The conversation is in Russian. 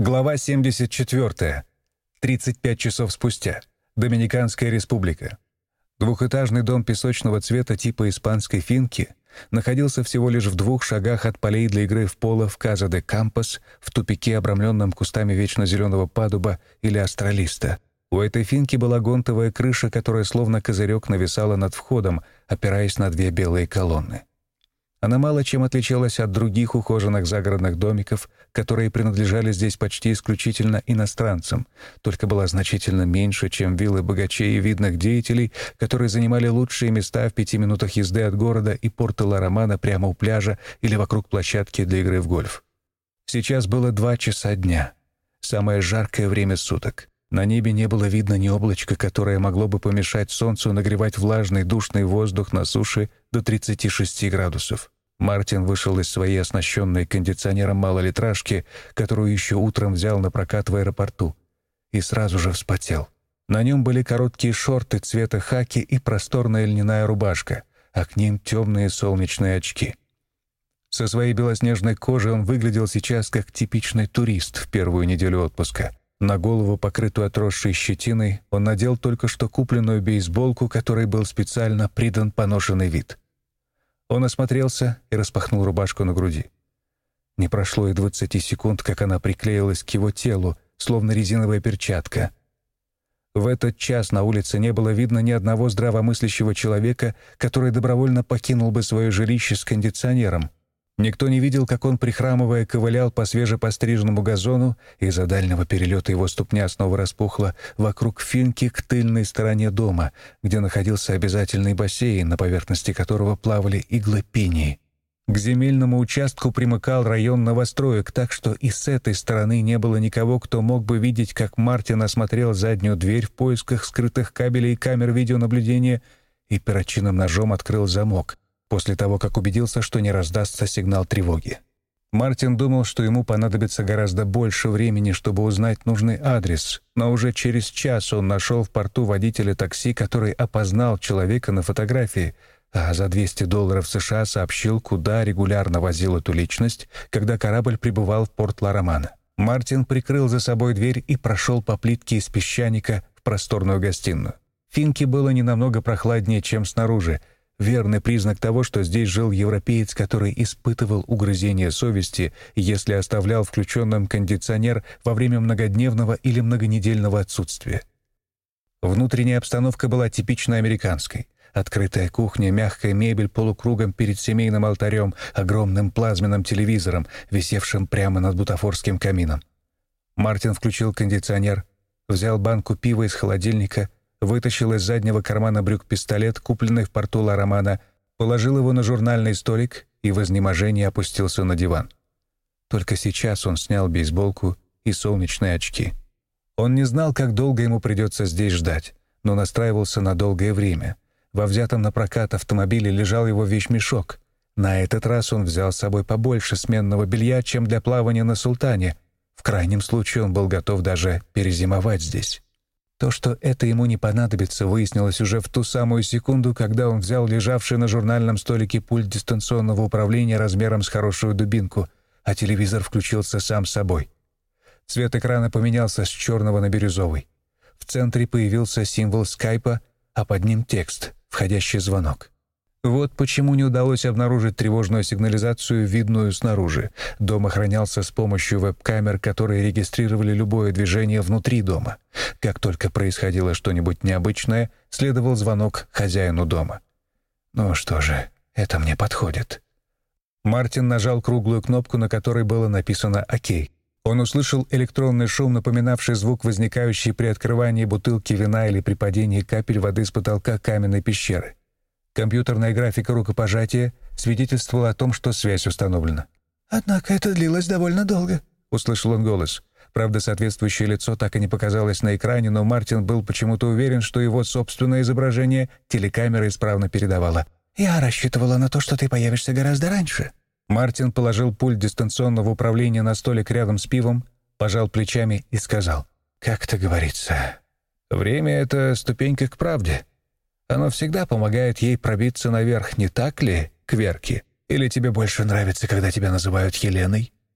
Глава 74. 35 часов спустя. Доминиканская республика. Двухэтажный дом песочного цвета типа испанской финки находился всего лишь в двух шагах от полей для игры в поло в Каза де Кампос, в тупике, обрамленном кустами вечно зеленого падуба или астралиста. У этой финки была гонтовая крыша, которая словно козырек нависала над входом, опираясь на две белые колонны. Она мало чем отличалась от других ухоженных загородных домиков, которые принадлежали здесь почти исключительно иностранцам, только была значительно меньше, чем виллы богачей и видных деятелей, которые занимали лучшие места в пяти минутах езды от города и порта Ла-Романа прямо у пляжа или вокруг площадки для игры в гольф. Сейчас было два часа дня, самое жаркое время суток. На небе не было видно ни облачка, которое могло бы помешать солнцу нагревать влажный душный воздух на суше до 36 градусов. Мартин вышел из своей оснащенной кондиционером малолитражки, которую еще утром взял на прокат в аэропорту, и сразу же вспотел. На нем были короткие шорты цвета хаки и просторная льняная рубашка, а к ним темные солнечные очки. Со своей белоснежной кожей он выглядел сейчас как типичный турист в первую неделю отпуска. На голову, покрытую отросшей щетиной, он надел только что купленную бейсболку, которой был специально придан поношенный вид. Он осмотрелся и распахнул рубашку на груди. Не прошло и двадцати секунд, как она приклеилась к его телу, словно резиновая перчатка. В этот час на улице не было видно ни одного здравомыслящего человека, который добровольно покинул бы свое жилище с кондиционером — Никто не видел, как он, прихрамывая, ковылял по свежепостриженному газону, из-за дальнего перелета его ступня снова распухла вокруг финки к тыльной стороне дома, где находился обязательный бассейн, на поверхности которого плавали иглы пинии. К земельному участку примыкал район новостроек, так что и с этой стороны не было никого, кто мог бы видеть, как Мартин осмотрел заднюю дверь в поисках скрытых кабелей и камер видеонаблюдения и перочинным ножом открыл замок — после того, как убедился, что не раздастся сигнал тревоги. Мартин думал, что ему понадобится гораздо больше времени, чтобы узнать нужный адрес, но уже через час он нашел в порту водителя такси, который опознал человека на фотографии, а за 200 долларов США сообщил, куда регулярно возил эту личность, когда корабль прибывал в порт Ла-Романа. Мартин прикрыл за собой дверь и прошел по плитке из песчаника в просторную гостиную. Финке было не намного прохладнее, чем снаружи — верный признак того, что здесь жил европеец, который испытывал угрызение совести, если оставлял включенным кондиционер во время многодневного или многонедельного отсутствия. Внутренняя обстановка была типично американской. Открытая кухня, мягкая мебель полукругом перед семейным алтарем, огромным плазменным телевизором, висевшим прямо над бутафорским камином. Мартин включил кондиционер, взял банку пива из холодильника — вытащил из заднего кармана брюк пистолет, купленный в порту Ла-Романа, положил его на журнальный столик и в изнеможении опустился на диван. Только сейчас он снял бейсболку и солнечные очки. Он не знал, как долго ему придется здесь ждать, но настраивался на долгое время. Во взятом на прокат автомобиле лежал его вещмешок. На этот раз он взял с собой побольше сменного белья, чем для плавания на «Султане». В крайнем случае он был готов даже перезимовать здесь. То, что это ему не понадобится, выяснилось уже в ту самую секунду, когда он взял лежавший на журнальном столике пульт дистанционного управления размером с хорошую дубинку, а телевизор включился сам собой. Цвет экрана поменялся с черного на бирюзовый. В центре появился символ скайпа, а под ним текст «Входящий звонок». Вот почему не удалось обнаружить тревожную сигнализацию, видную снаружи. Дом охранялся с помощью веб-камер, которые регистрировали любое движение внутри дома. Как только происходило что-нибудь необычное, следовал звонок хозяину дома. «Ну что же, это мне подходит». Мартин нажал круглую кнопку, на которой было написано «Окей». Он услышал электронный шум, напоминавший звук, возникающий при открывании бутылки вина или при падении капель воды с потолка каменной пещеры. Компьютерная графика рукопожатия свидетельствовала о том, что связь установлена. «Однако это длилось довольно долго», — услышал он голос. Правда, соответствующее лицо так и не показалось на экране, но Мартин был почему-то уверен, что его собственное изображение телекамера исправно передавала. «Я рассчитывала на то, что ты появишься гораздо раньше». Мартин положил пульт дистанционного управления на столик рядом с пивом, пожал плечами и сказал, «Как-то говорится, время — это ступенька к правде. Оно всегда помогает ей пробиться наверх, не так ли, Кверки? Или тебе больше нравится, когда тебя называют Еленой?»